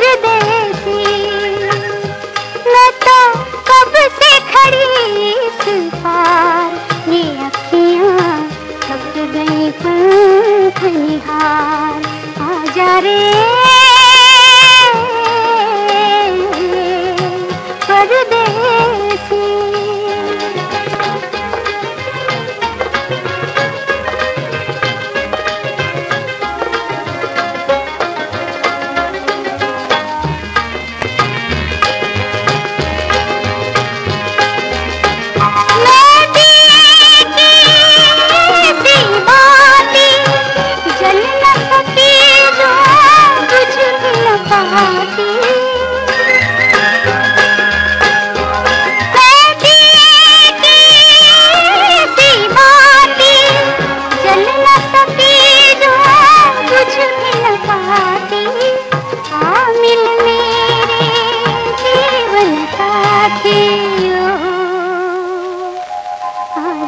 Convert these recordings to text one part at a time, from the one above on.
da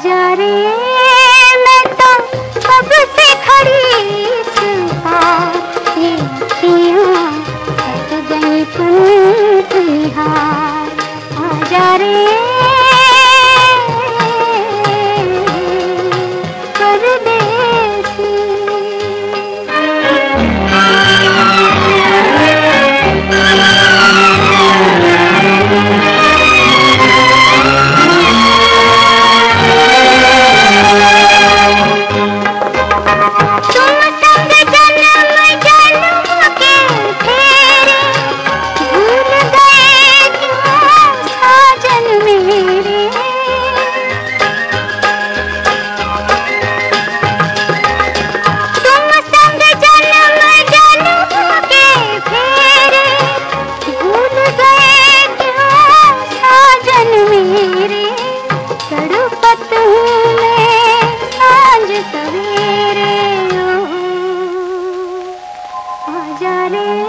जा रे मैं तो कब से खड़ी ये अखियाँ गई तुम आ रे ಮನೆ